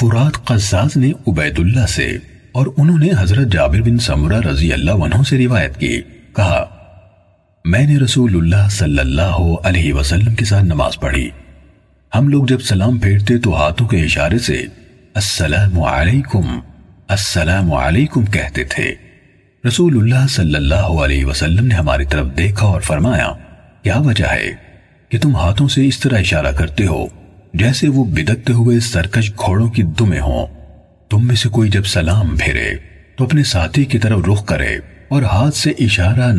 فرات قزاز نے عبید اللہ سے اور انہوں نے حضرت جابر بن سمرہ رضی اللہ عنہ سے روایت کی، کہا، میں نے رسول اللہ صلی اللہ علیہ وسلم کے ساتھ نماز پڑھی۔ ہم لوگ جب سلام پھیرتے تو ہاتھوں کے اشارے سے السلام علیکم السلام علیکم کہتے تھے۔ رسول اللہ صلی اللہ علیہ وسلم نے ہماری طرف دیکھا اور فرمایا، کیا وجہ ہے کہ تم ہاتھوں سے اس طرح اشارہ کرتے ہو جیسے وہ بدکتے ہوئے سرکش گھوڑوں کی دمیں ہوں، تم میں سے کوئی جب سلام پھیرے، تو اپنے ساتھی کی طرف رخ کرے اور ہاتھ سے اشارہ